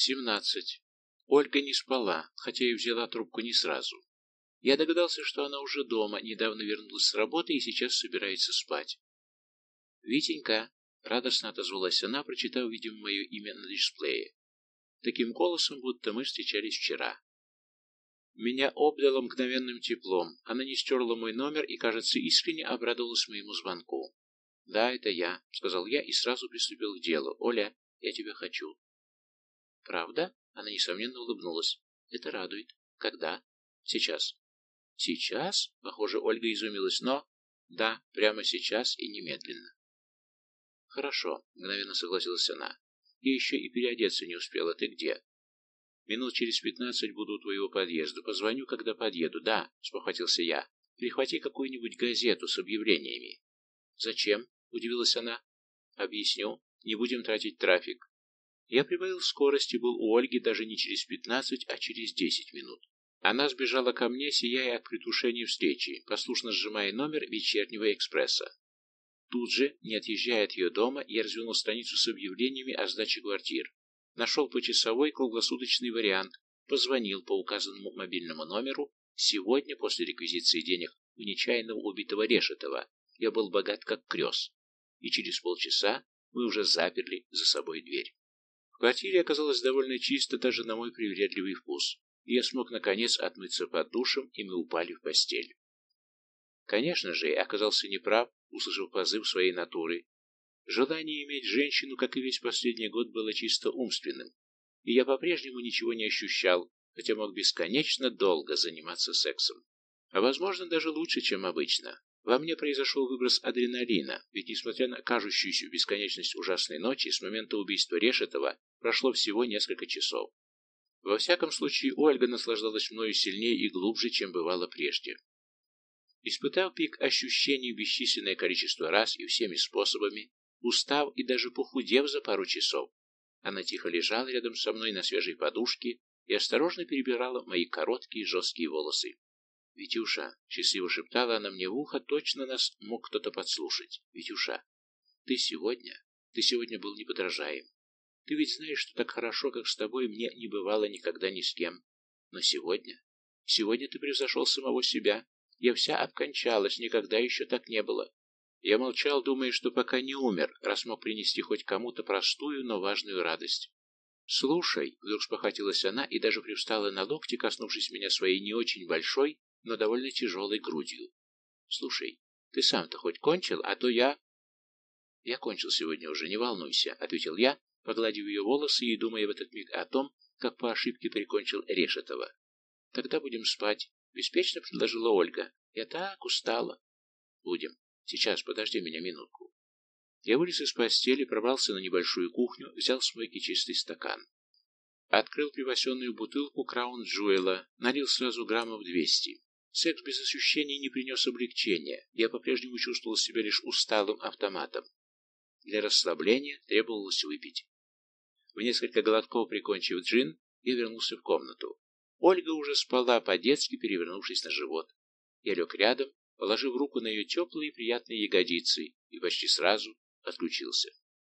Семнадцать. Ольга не спала, хотя и взяла трубку не сразу. Я догадался, что она уже дома, недавно вернулась с работы и сейчас собирается спать. «Витенька!» — радостно отозвалась она, прочитав, видимо, мое имя на дисплее. Таким голосом, будто мы встречались вчера. Меня обдало мгновенным теплом. Она не стерла мой номер и, кажется, искренне обрадовалась моему звонку. «Да, это я», — сказал я и сразу приступил к делу. «Оля, я тебя хочу». «Правда?» — она, несомненно, улыбнулась. «Это радует. Когда?» «Сейчас». «Сейчас?» — похоже, Ольга изумилась. «Но...» «Да, прямо сейчас и немедленно». «Хорошо», — мгновенно согласилась она. «И еще и переодеться не успела. Ты где?» «Минут через пятнадцать буду у твоего подъезда. Позвоню, когда подъеду». «Да», — спохватился я. «Прихвати какую-нибудь газету с объявлениями». «Зачем?» — удивилась она. «Объясню. Не будем тратить трафик». Я прибавил скорость и был у Ольги даже не через пятнадцать, а через десять минут. Она сбежала ко мне, сияя от предвкушения встречи, послушно сжимая номер вечернего экспресса. Тут же, не отъезжая от ее дома, я развернул страницу с объявлениями о сдаче квартир. Нашел почасовой круглосуточный вариант, позвонил по указанному мобильному номеру. Сегодня, после реквизиции денег у нечаянного убитого Решетова, я был богат как крест и через полчаса мы уже заперли за собой дверь. В квартире оказалось довольно чисто даже на мой привередливый вкус, и я смог наконец отмыться под душем, и мы упали в постель. Конечно же, я оказался неправ, услышав позыв своей натуры. Желание иметь женщину, как и весь последний год, было чисто умственным, и я по-прежнему ничего не ощущал, хотя мог бесконечно долго заниматься сексом. А возможно, даже лучше, чем обычно. Во мне произошел выброс адреналина, ведь, несмотря на кажущуюся бесконечность ужасной ночи, с момента убийства Решетова прошло всего несколько часов. Во всяком случае, Ольга наслаждалась мною сильнее и глубже, чем бывало прежде. Испытав пик ощущений бесчисленное количество раз и всеми способами, устав и даже похудев за пару часов, она тихо лежала рядом со мной на свежей подушке и осторожно перебирала мои короткие жесткие волосы. «Витюша», — счастливо шептала она мне в ухо, точно нас мог кто-то подслушать. «Витюша, ты сегодня, ты сегодня был неподражаем. Ты ведь знаешь, что так хорошо, как с тобой, мне не бывало никогда ни с кем. Но сегодня, сегодня ты превзошел самого себя. Я вся обкончалась, никогда еще так не было. Я молчал, думая, что пока не умер, раз мог принести хоть кому-то простую, но важную радость. «Слушай», — вдруг спохватилась она и даже привстала на локти, коснувшись меня своей не очень большой, но довольно тяжелой грудью. «Слушай, ты сам-то хоть кончил, а то я...» «Я кончил сегодня уже, не волнуйся», — ответил я, погладив ее волосы и думая в этот миг о том, как по ошибке прикончил Решетова. «Тогда будем спать», — беспечно предложила Ольга. «Я так устала». «Будем. Сейчас, подожди меня минутку». Я вылез из постели, пробрался на небольшую кухню, взял с мойки чистый стакан. Открыл припасенную бутылку Краун Джуэла, налил сразу граммов двести. Секс без ощущений не принес облегчения, я по-прежнему чувствовал себя лишь усталым автоматом. Для расслабления требовалось выпить. В несколько глотков прикончив джин, я вернулся в комнату. Ольга уже спала, по-детски перевернувшись на живот. Я лег рядом, положив руку на ее теплые и приятные ягодицы, и почти сразу отключился.